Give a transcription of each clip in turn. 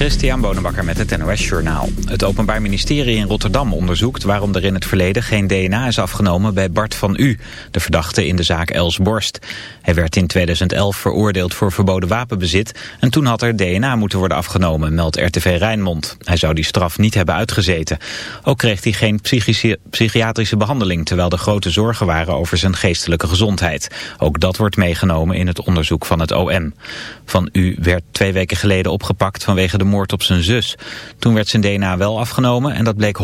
Christian Bonenbakker met het NOS Journaal. Het Openbaar Ministerie in Rotterdam onderzoekt waarom er in het verleden geen DNA is afgenomen bij Bart van U, de verdachte in de zaak Els Borst. Hij werd in 2011 veroordeeld voor verboden wapenbezit en toen had er DNA moeten worden afgenomen, meldt RTV Rijnmond. Hij zou die straf niet hebben uitgezeten. Ook kreeg hij geen psychiatrische behandeling, terwijl er grote zorgen waren over zijn geestelijke gezondheid. Ook dat wordt meegenomen in het onderzoek van het OM. Van U werd twee weken geleden opgepakt vanwege de moord op zijn zus. Toen werd zijn DNA wel afgenomen en dat bleek 100%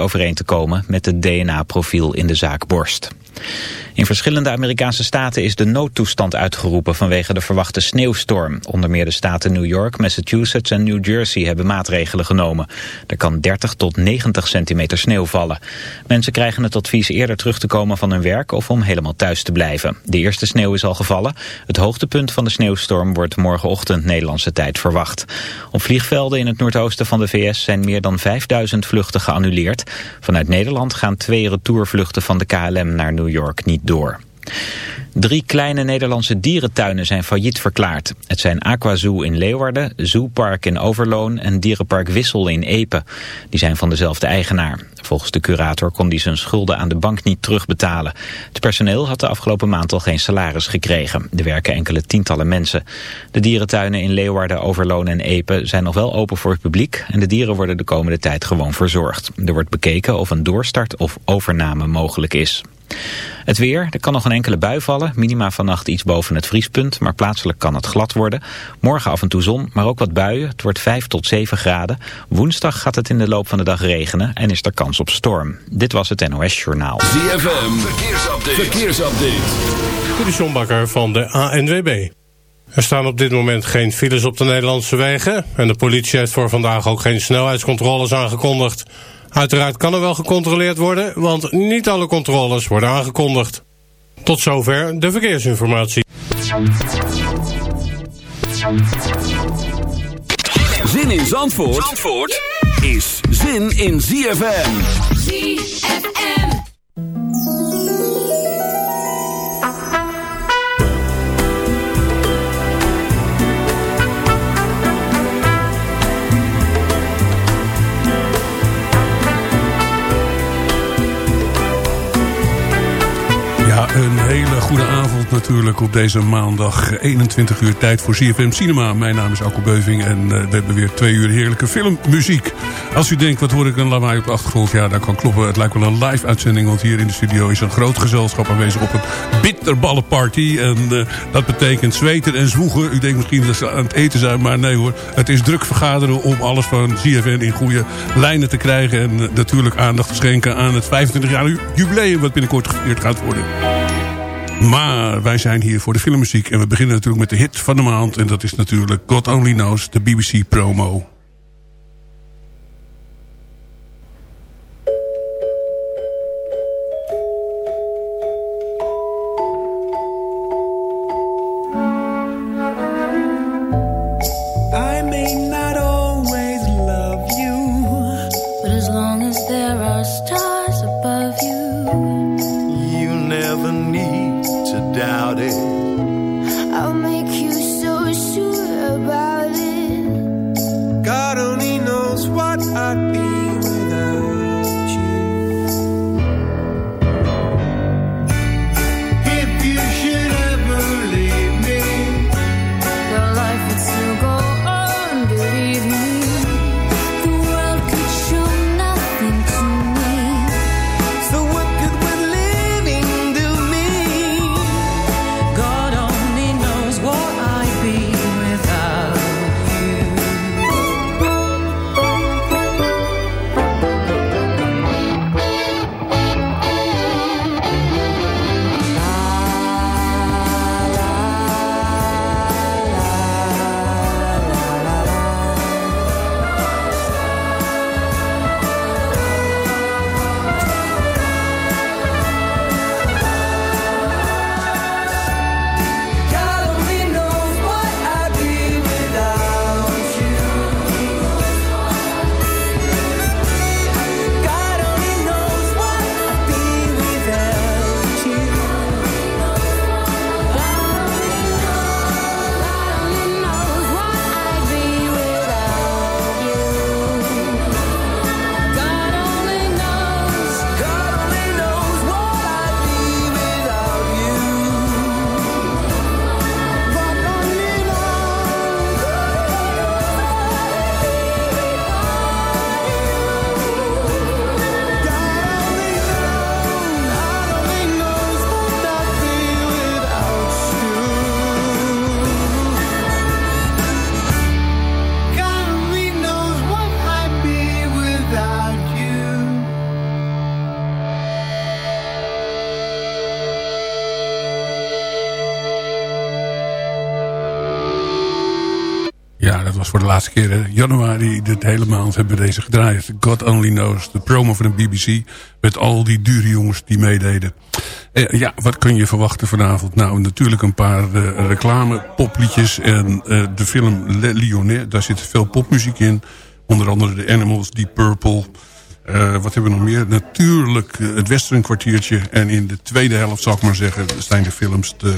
overeen te komen met het DNA-profiel in de zaak Borst. In verschillende Amerikaanse staten is de noodtoestand uitgeroepen vanwege de verwachte sneeuwstorm. Onder meer de staten New York, Massachusetts en New Jersey hebben maatregelen genomen. Er kan 30 tot 90 centimeter sneeuw vallen. Mensen krijgen het advies eerder terug te komen van hun werk of om helemaal thuis te blijven. De eerste sneeuw is al gevallen. Het hoogtepunt van de sneeuwstorm wordt morgenochtend Nederlandse tijd verwacht. Op vliegvelden in het noordoosten van de VS zijn meer dan 5000 vluchten geannuleerd. Vanuit Nederland gaan twee retourvluchten van de KLM naar New York niet door. Drie kleine Nederlandse dierentuinen zijn failliet verklaard. Het zijn Aquazoo in Leeuwarden, Zoopark in Overloon en Dierenpark Wissel in Epe. Die zijn van dezelfde eigenaar. Volgens de curator kon die zijn schulden aan de bank niet terugbetalen. Het personeel had de afgelopen maand al geen salaris gekregen. Er werken enkele tientallen mensen. De dierentuinen in Leeuwarden, Overloon en Epe zijn nog wel open voor het publiek... en de dieren worden de komende tijd gewoon verzorgd. Er wordt bekeken of een doorstart of overname mogelijk is. Het weer, er kan nog een enkele bui vallen. Minima vannacht iets boven het vriespunt, maar plaatselijk kan het glad worden. Morgen af en toe zon, maar ook wat buien. Het wordt 5 tot 7 graden. Woensdag gaat het in de loop van de dag regenen en is er kans op storm. Dit was het NOS Journaal. ZFM, verkeersupdate. verkeersupdate. De van de ANWB. Er staan op dit moment geen files op de Nederlandse wegen... en de politie heeft voor vandaag ook geen snelheidscontroles aangekondigd... Uiteraard kan er wel gecontroleerd worden, want niet alle controles worden aangekondigd. Tot zover de verkeersinformatie. Zin in Zandvoort, Zandvoort is zin in ZFM. ZFM. Natuurlijk op deze maandag 21 uur tijd voor CFM Cinema. Mijn naam is Alko Beuving en eh, we hebben weer twee uur heerlijke filmmuziek. Als u denkt, wat hoor ik een lawaai op de achtergrond? Ja, dat kan kloppen. Het lijkt wel een live uitzending, want hier in de studio is een groot gezelschap aanwezig op een bitterballenparty. En uh, dat betekent zweten en zwoegen. U denkt misschien dat ze aan het eten zijn, maar nee hoor. Het is druk vergaderen om alles van CFN in goede lijnen te krijgen. En uh, natuurlijk aandacht te schenken aan het 25 jaar jubileum wat binnenkort gevierd gaat worden. Maar wij zijn hier voor de filmmuziek. En we beginnen natuurlijk met de hit van de maand. En dat is natuurlijk God Only Knows, de BBC promo. not be voor de laatste keer. In januari, dit hele maand, hebben we deze gedraaid. God Only Knows, de promo van de BBC. Met al die dure jongens die meededen. Eh, ja, wat kun je verwachten vanavond? Nou, natuurlijk een paar uh, reclame, popliedjes. En uh, de film Le Lyonnais, daar zit veel popmuziek in. Onder andere de Animals, Deep Purple... Uh, wat hebben we nog meer? Natuurlijk uh, het Western kwartiertje. En in de tweede helft, zal ik maar zeggen, zijn de films... de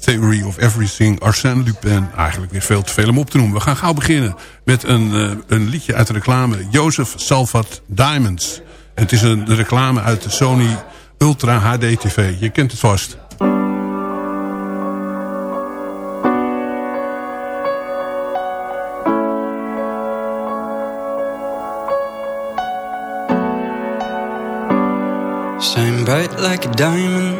Theory of Everything, Arsène Lupin. Eigenlijk weer veel te veel om op te noemen. We gaan gauw beginnen met een, uh, een liedje uit de reclame. Joseph Salvat Diamonds. Het is een reclame uit de Sony Ultra HD TV. Je kent het vast. Shine bright like a diamond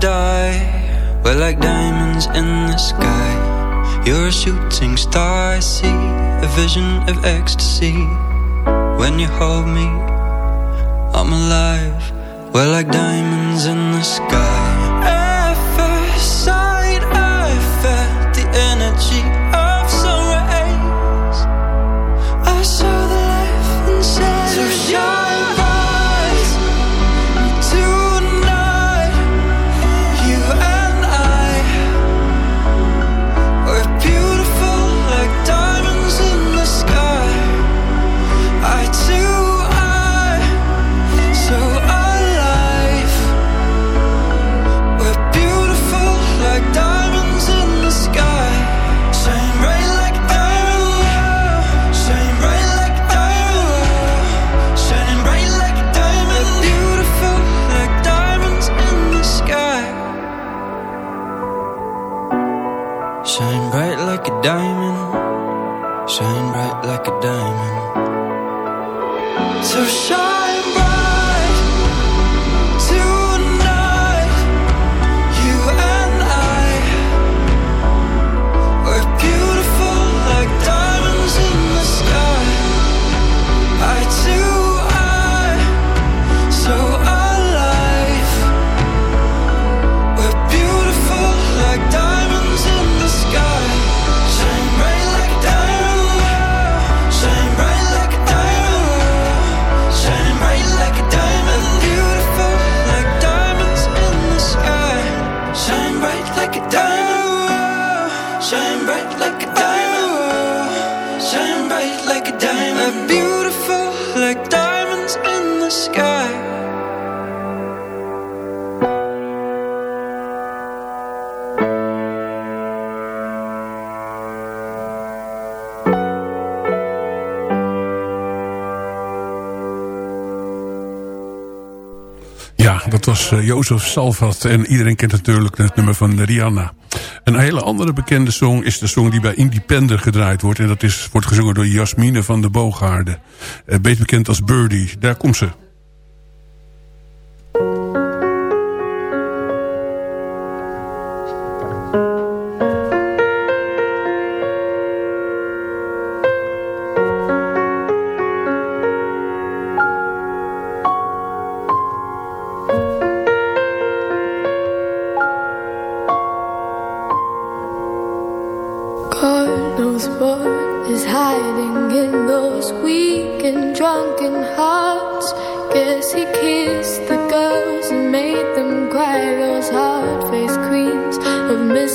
die. We're like diamonds in the sky. You're a shooting star, I see A vision of ecstasy. When you hold me I'm alive. We're like diamonds in the sky. At first sight I felt the energy. to shine. Was uh, Jozef Salvat. En iedereen kent natuurlijk het nummer van Rihanna. Een hele andere bekende song is de song die bij Independent gedraaid wordt. En dat is, wordt gezongen door Jasmine van de Boogaarde. Uh, beter bekend als Birdie. Daar komt ze.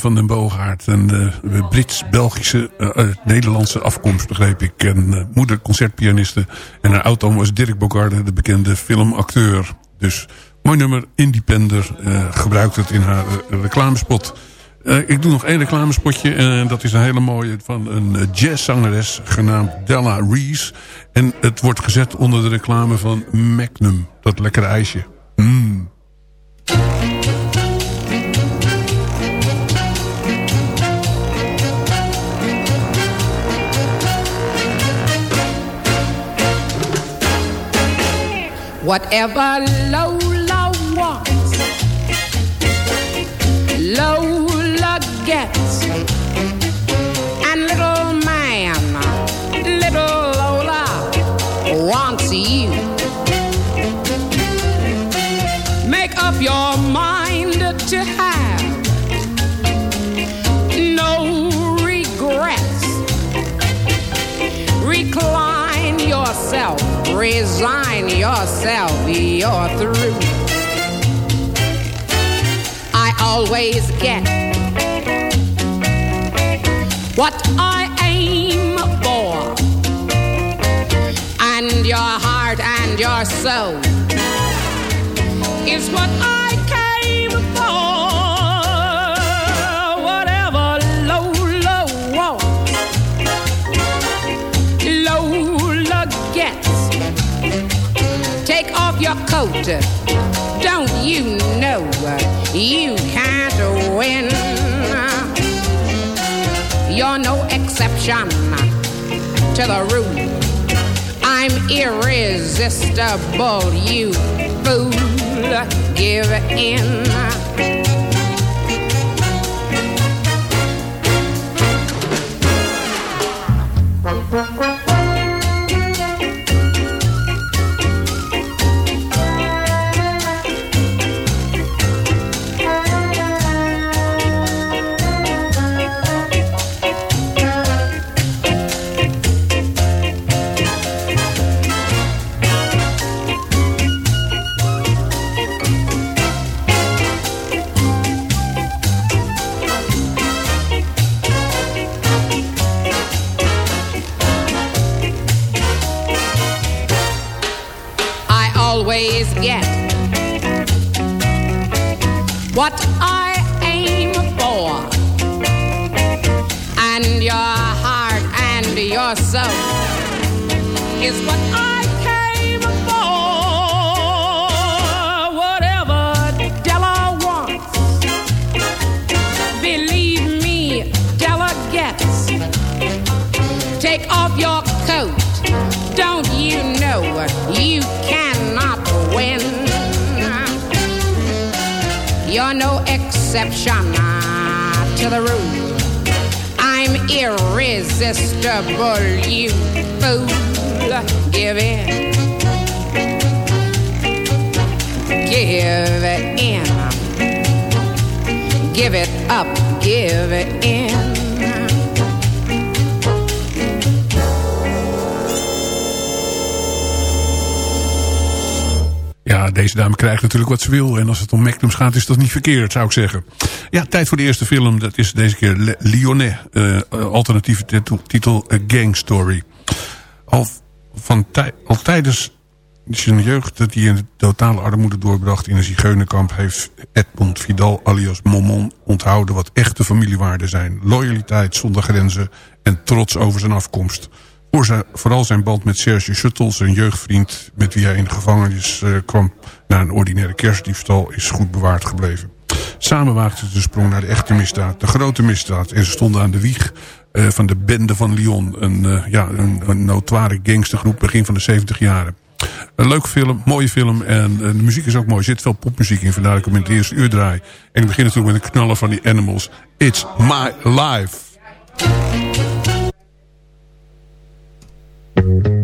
van den Boogaard. Een uh, Brits-Belgische, uh, Nederlandse afkomst begreep ik. En eh, moeder concertpianiste. En haar oud was Dirk Bogarde, de bekende filmacteur. Dus mooi nummer, Independer. Eh, gebruikt het in haar reclamespot. ik doe nog één reclamespotje. En dat is een hele mooie van een jazzzangeres genaamd Della Reese. En het wordt gezet onder de reclame van Magnum. Dat lekkere ijsje. Mmm. Whatever love yourself, you're through. I always get what I aim for, and your heart and your soul is what I came Don't you know uh, you can't win? You're no exception to the rule. I'm irresistible, you fool. Give in. I what I aim for, and your heart and your soul is what I You're no exception to the rule. I'm irresistible, you fool. Give in. Give in. Give it up. Give it in. Deze dame krijgt natuurlijk wat ze wil. En als het om Magnums gaat, is dat niet verkeerd, zou ik zeggen. Ja, tijd voor de eerste film. Dat is deze keer Le Lyonnais. eh, alternatieve titel, A Gang Story. Al, van al tijdens zijn jeugd dat hij in totale armoede doorbracht in een zigeunerkamp... heeft Edmond Vidal alias Momon onthouden wat echte familiewaarden zijn. Loyaliteit zonder grenzen en trots over zijn afkomst. Vooral zijn band met Serge Schuttel, zijn jeugdvriend... met wie hij in de gevangenis eh, kwam na een ordinaire kerstdiefstal... is goed bewaard gebleven. Samen waagden ze de sprong naar de echte misdaad, de grote misdaad. En ze stonden aan de wieg eh, van de Bende van Lyon. Een, eh, ja, een, een notoire gangstergroep begin van de 70 jaren. Een leuke film, mooie film. En, de muziek is ook mooi. Er zit veel popmuziek in. Vandaar dat ik hem in het eerste uur draai. En ik begin natuurlijk met een knaller van die Animals. It's my life. thank you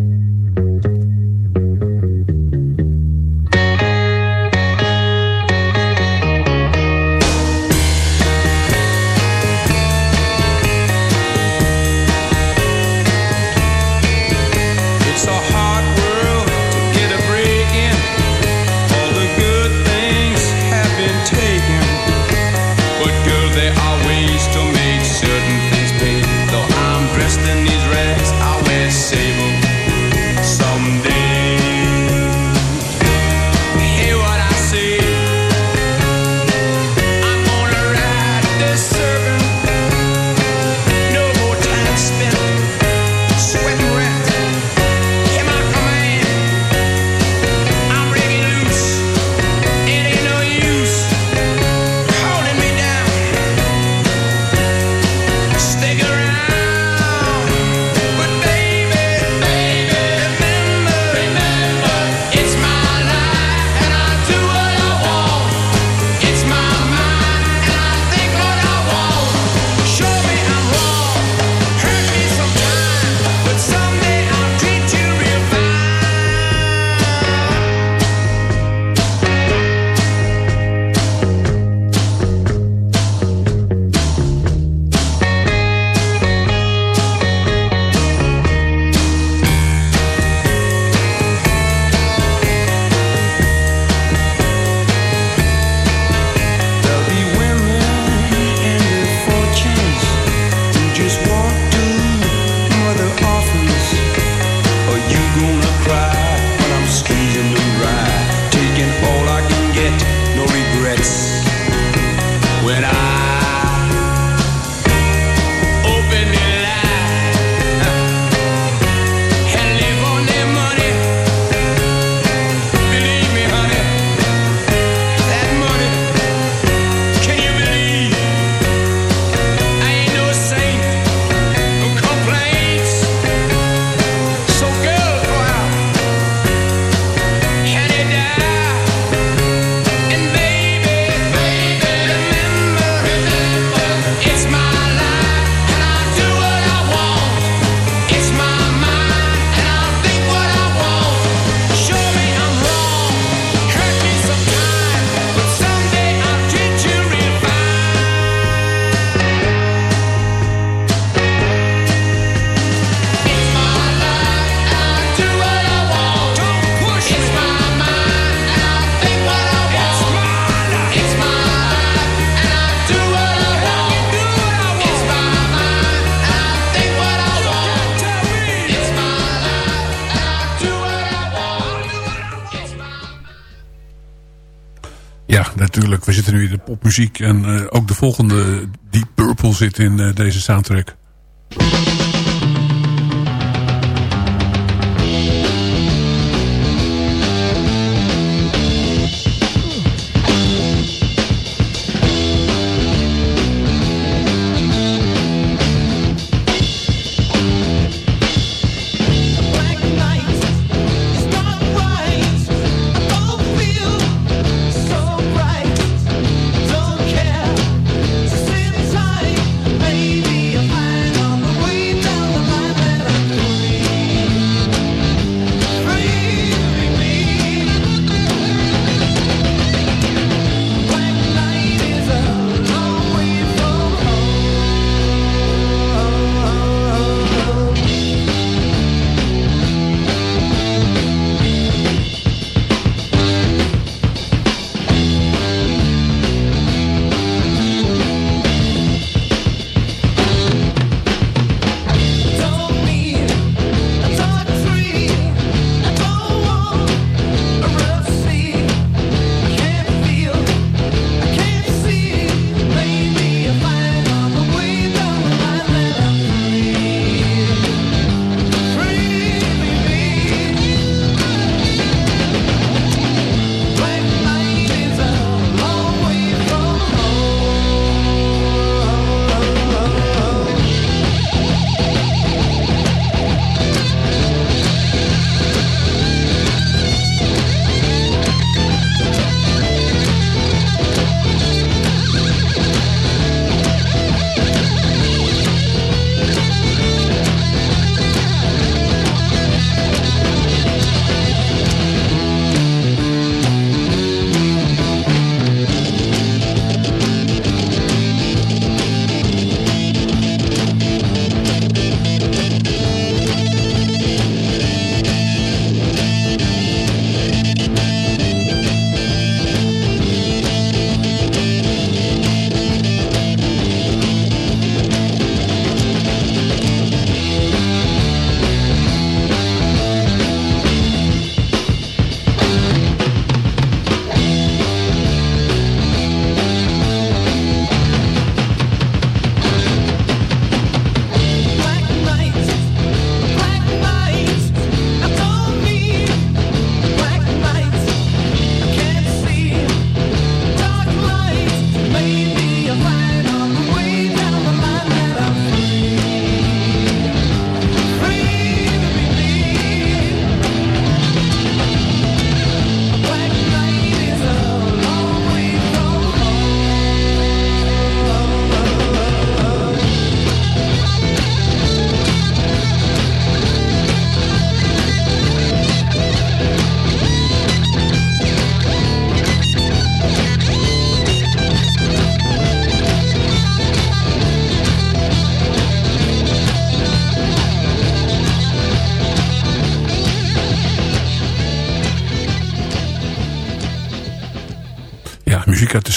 natuurlijk. We zitten nu in de popmuziek. En uh, ook de volgende Deep Purple zit in uh, deze soundtrack.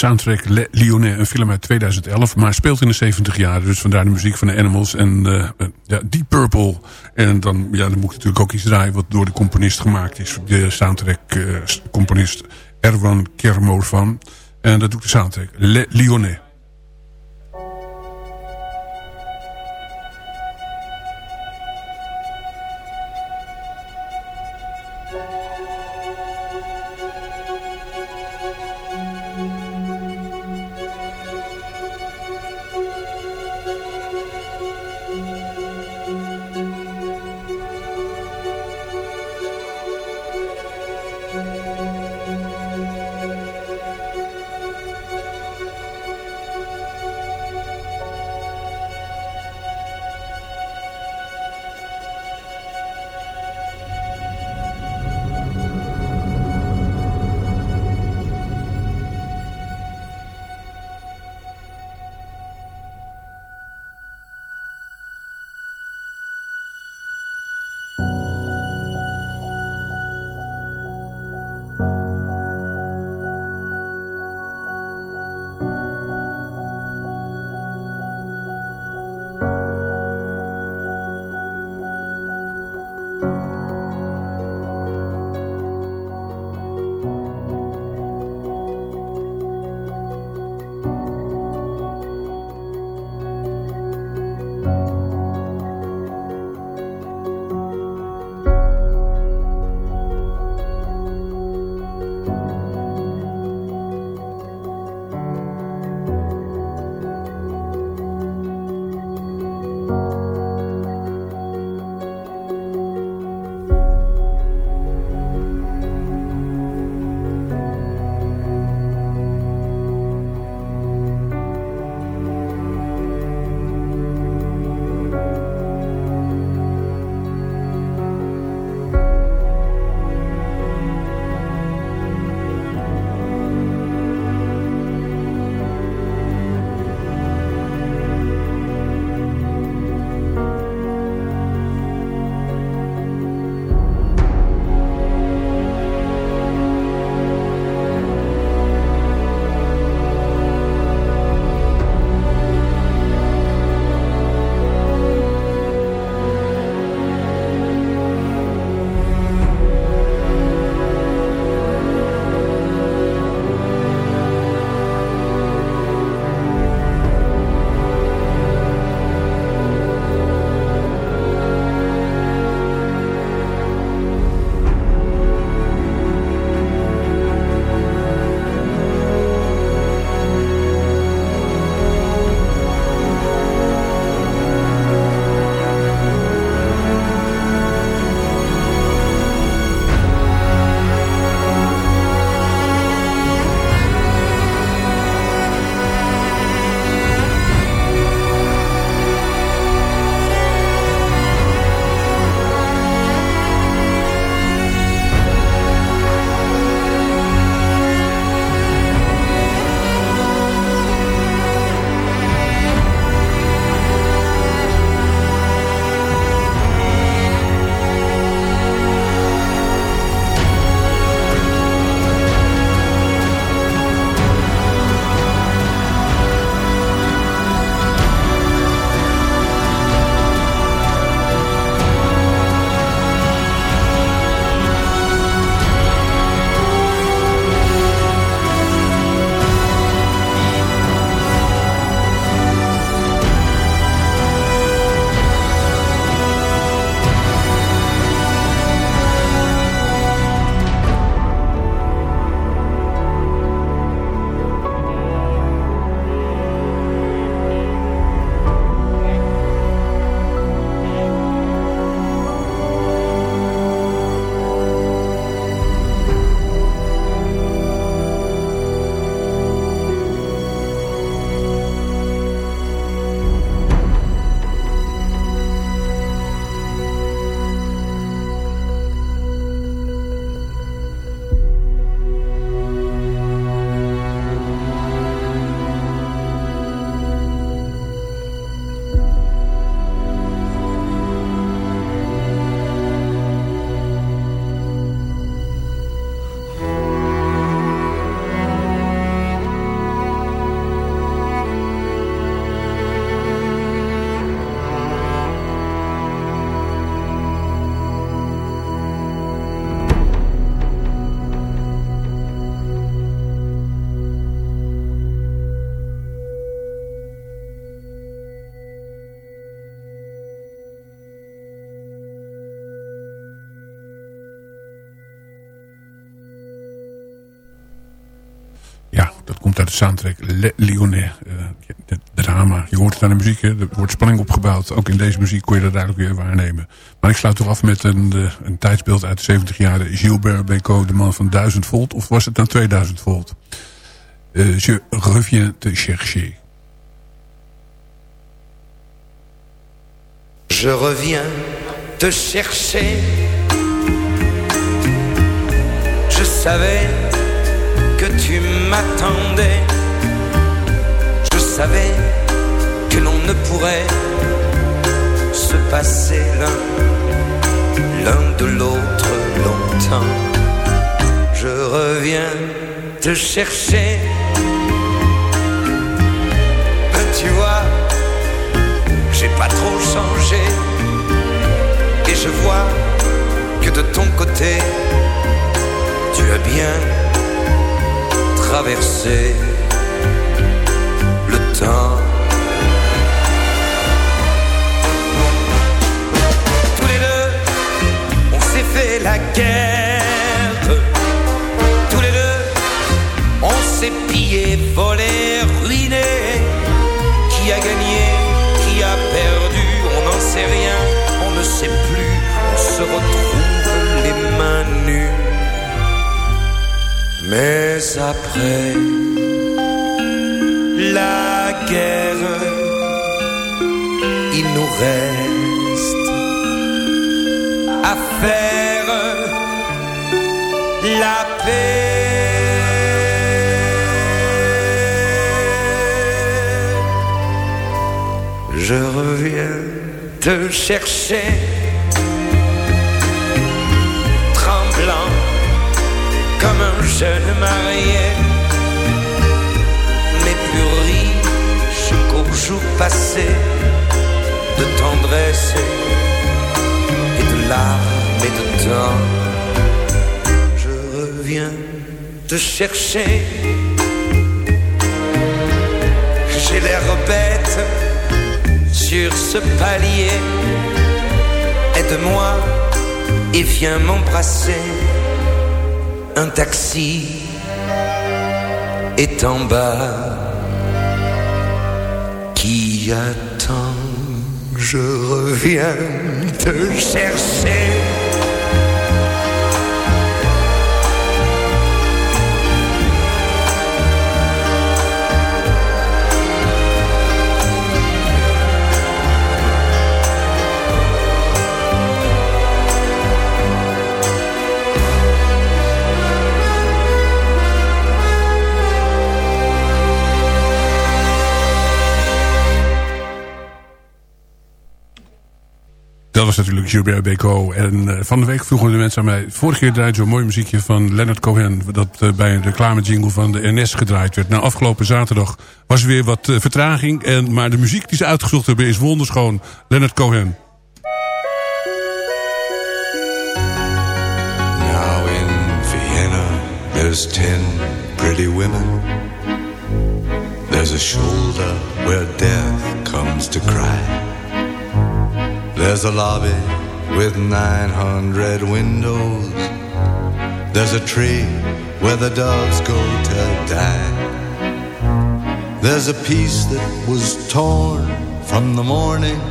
Soundtrack Le Lyonnais, een film uit 2011. Maar speelt in de 70 jaar, dus vandaar de muziek van de Animals. En uh, ja, Deep Purple. En dan, ja, dan moet ik natuurlijk ook iets draaien wat door de componist gemaakt is. De soundtrack uh, componist Erwan Kermorvan. En dat doet de soundtrack Le Lyonnais. De soundtrack Le Lyonnais. Uh, het drama. Je hoort het aan de muziek. Er wordt spanning opgebouwd. Ook in deze muziek kon je dat duidelijk weer waarnemen. Maar ik sluit toch af met een, uh, een tijdsbeeld uit de 70 jaren. Gilbert Bécaud, de man van 1000 volt. Of was het dan 2000 volt? Uh, je reviens te chercher. Je reviens te chercher. Je savais que tu m'attendais. Je savais que l'on ne pourrait se passer l'un, l'un de l'autre longtemps. Je reviens te chercher. Ben, tu vois, j'ai pas trop changé. Et je vois que de ton côté, tu as bien traversé fait la guerre. Tous les deux, on s'est pillé, volé, ruiné. Qui a gagné, qui a perdu, on n'en sait rien, on ne sait plus. On se retrouve les mains nues. Mais après la guerre, il nous reste à faire la paix. Je reviens te chercher, tremblant comme un jeune marié, mais plus riche qu'au jour passé de tendresse et de larmes et de temps. Je reviens te chercher. J'ai l'air bête sur ce palier. Aide-moi et viens m'embrasser un taxi est en bas qui attend. Je reviens te chercher. Dat was natuurlijk Gilbert Bécaud. En uh, van de week vroegen de mensen aan mij... vorige keer draaide zo'n mooi muziekje van Leonard Cohen... dat uh, bij een reclamejingle van de NS gedraaid werd. Nou, afgelopen zaterdag was er weer wat uh, vertraging. En, maar de muziek die ze uitgezocht hebben is wonderschoon. Leonard Cohen. Now in Vienna there's ten pretty women. There's a shoulder where death comes to cry. There's a lobby with 900 windows. There's a tree where the doves go to die. There's a piece that was torn from the morning,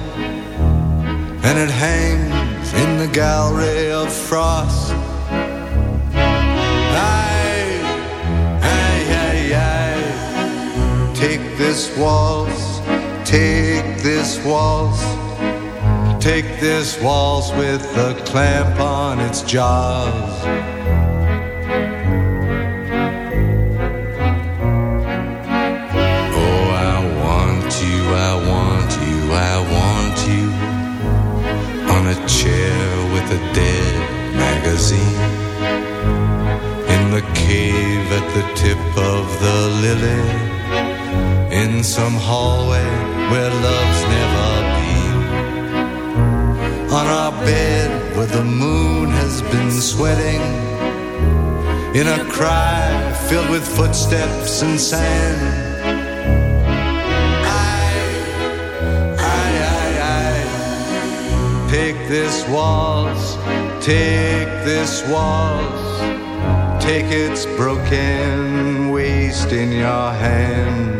and it hangs in the gallery of frost. Aye, aye, aye, aye. Take this waltz, take this waltz. Take this waltz with a clamp on its jaws. Oh, I want you, I want you, I want you on a chair with a dead magazine. In the cave at the tip of the lily. In some hallway where love's bed where the moon has been sweating in a cry filled with footsteps and sand. I, I, I, I, take this waltz, take this waltz, take its broken waste in your hand.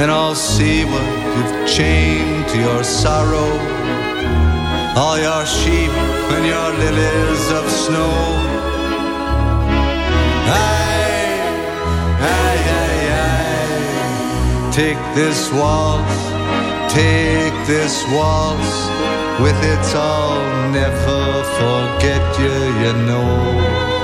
and I'll see what you've chained to your sorrow. All your sheep and your lilies of snow. Aye, aye, aye, aye. Take this waltz, take this waltz. With its I'll never forget you, you know.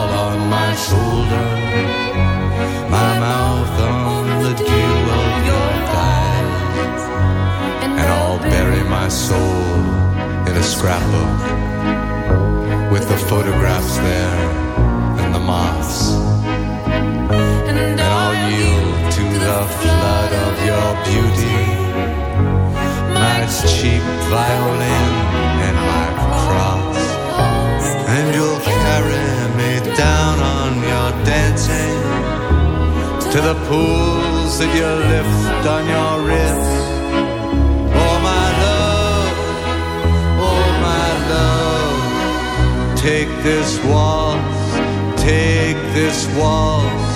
my shoulder, my mouth on the dew of your thighs, and I'll bury my soul in a scrapbook with the photographs there and the moths, and I'll yield to the flood of your beauty, my cheap violin to the pools that you lift on your wrist. Oh, my love, oh, my love, take this waltz, take this waltz.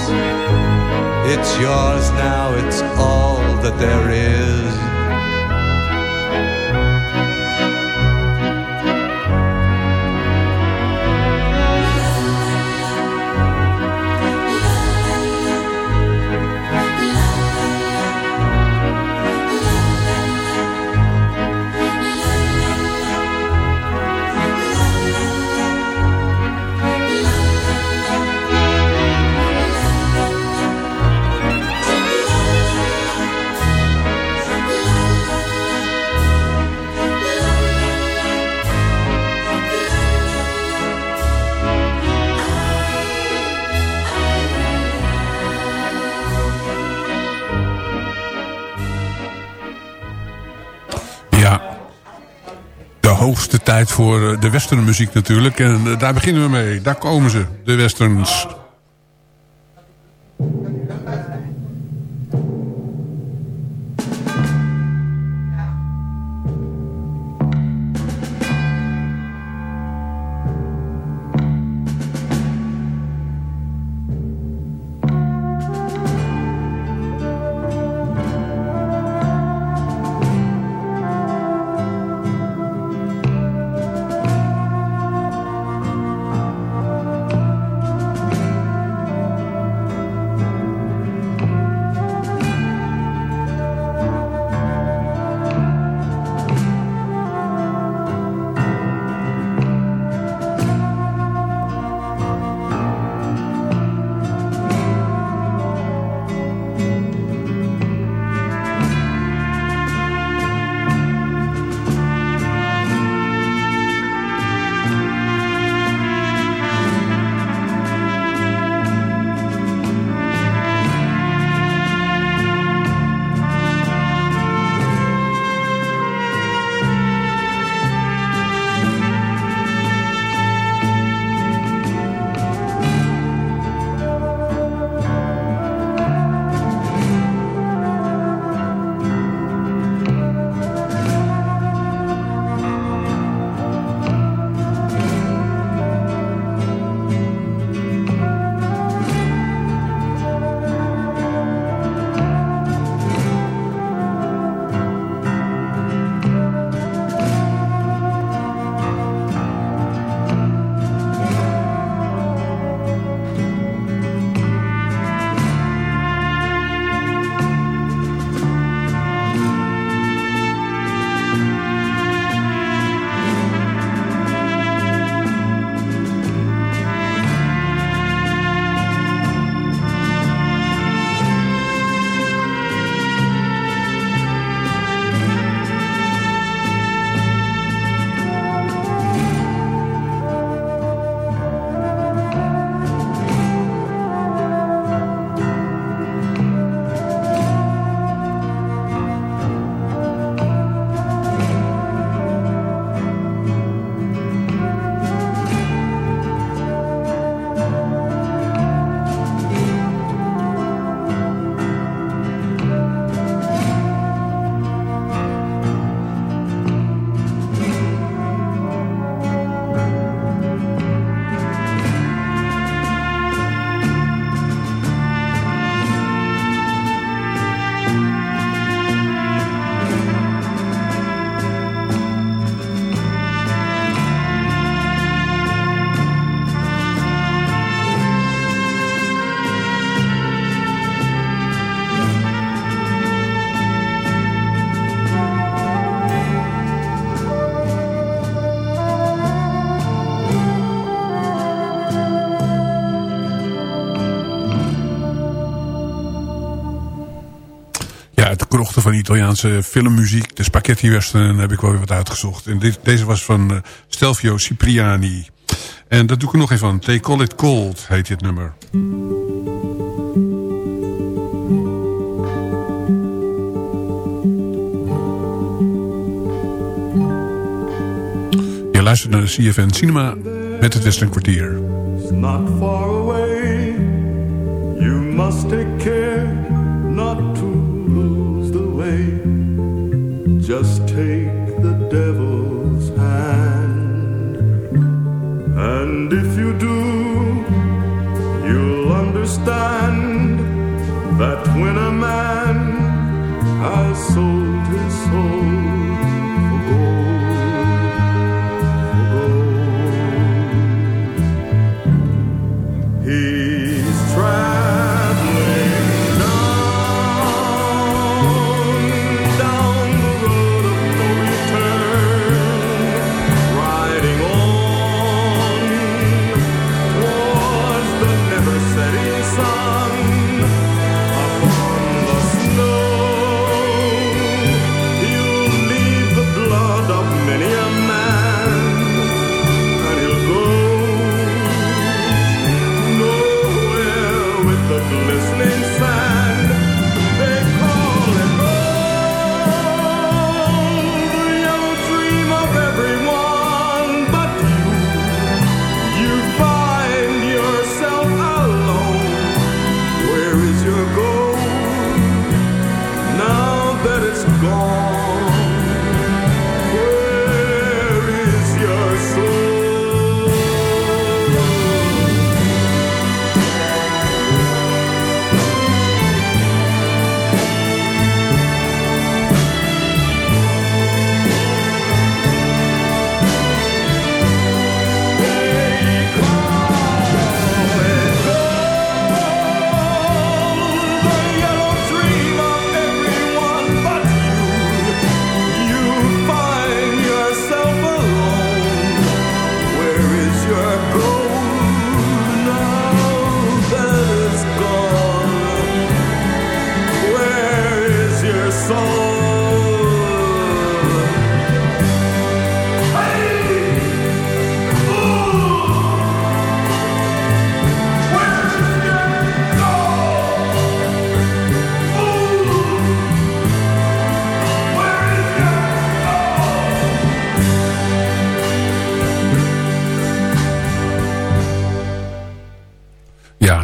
It's yours now, it's all that there is. De tijd voor eh, de westernmuziek natuurlijk. En eh, daar beginnen we mee. Daar komen ze, de westerns. Krochten van Italiaanse filmmuziek. De spaghetti western heb ik wel weer wat uitgezocht. En dit, deze was van uh, Stelvio Cipriani. En dat doe ik er nog even aan. They Call It Cold heet dit nummer. Je luistert naar de CFN Cinema met het Western Kwartier. Not far away, you must take understand that when a man has sold his soul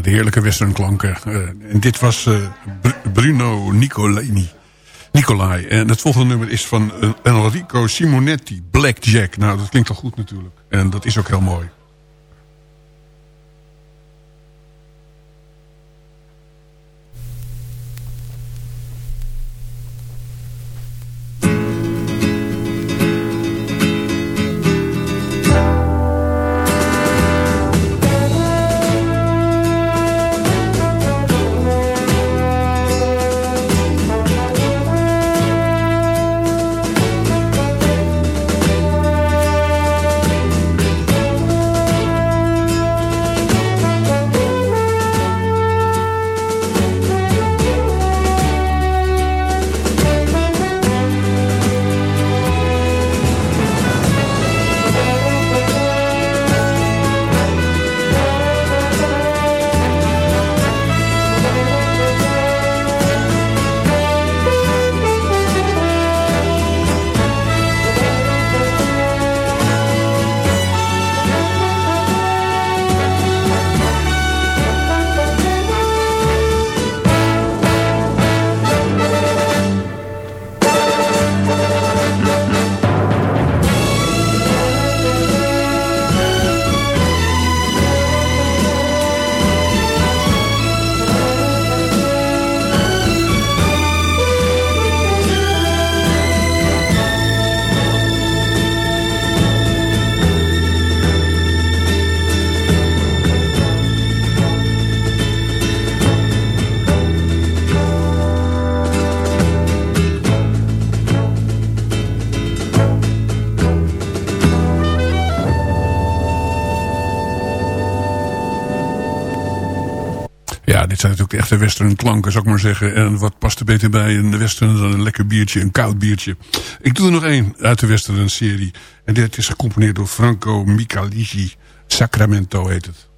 De heerlijke westernklanken. Uh, en dit was uh, Bruno Nicolini. Nicolai. En het volgende nummer is van uh, Enrico Simonetti, Blackjack. Nou, dat klinkt al goed natuurlijk. En dat is ook heel mooi. De western klanken, zou ik maar zeggen. En wat past er beter bij een western dan een lekker biertje, een koud biertje. Ik doe er nog één uit de western serie. En dit is gecomponeerd door Franco Micalici. Sacramento heet het.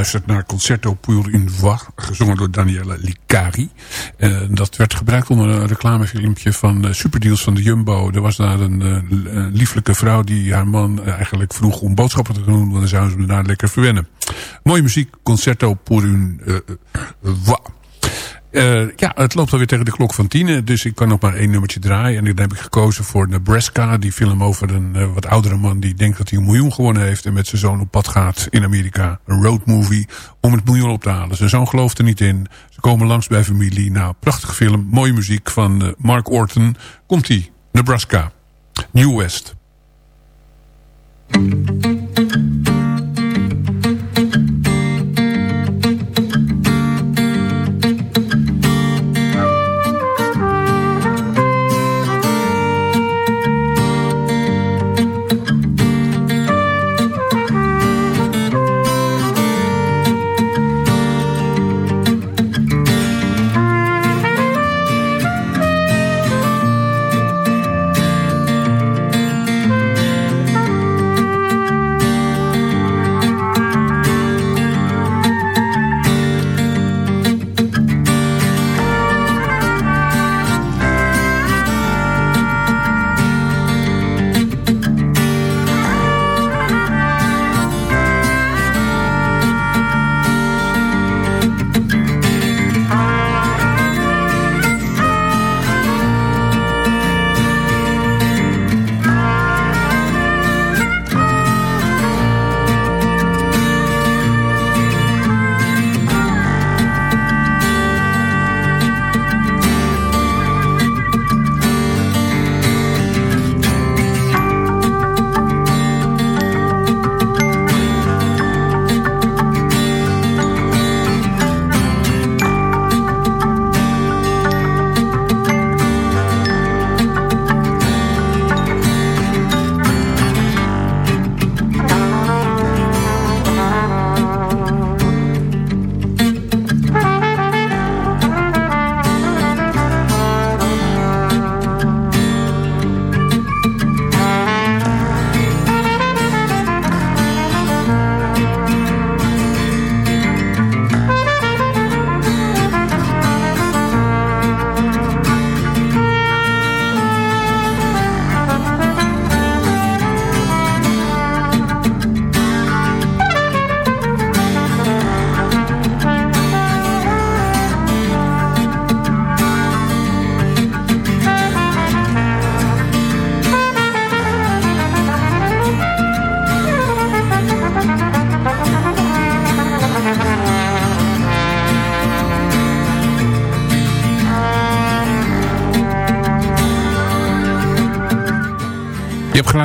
Geluisterd naar Concerto pour une voix, gezongen door Daniela Licari. Uh, dat werd gebruikt onder een reclamefilmpje van uh, Superdeals van de Jumbo. Er was daar een, een lieflijke vrouw die haar man eigenlijk vroeg om boodschappen te doen, want dan zouden ze hem daar lekker verwennen. Mooie muziek, Concerto pour une voix. Uh, ja, het loopt alweer tegen de klok van tien. Dus ik kan nog maar één nummertje draaien. En dan heb ik gekozen voor Nebraska. Die film over een uh, wat oudere man die denkt dat hij een miljoen gewonnen heeft. En met zijn zoon op pad gaat in Amerika. Een road movie om het miljoen op te halen. Zijn zoon gelooft er niet in. Ze komen langs bij familie. Nou, prachtige film. Mooie muziek van Mark Orton. Komt-ie. Nebraska. New West.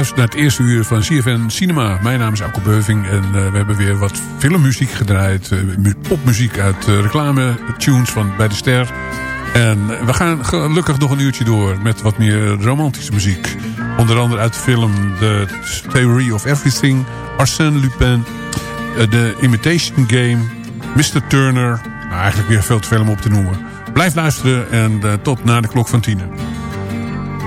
Geluisterd naar het eerste uur van CFN Cinema. Mijn naam is Akko Beuving en uh, we hebben weer wat filmmuziek gedraaid. Uh, popmuziek uit uh, reclame, tunes van Bij de Ster. En we gaan gelukkig nog een uurtje door met wat meer romantische muziek. Onder andere uit de film The Theory of Everything, Arsène Lupin, The Imitation Game, Mr. Turner. Nou, eigenlijk weer veel te veel om op te noemen. Blijf luisteren en tot na de klok van tienen.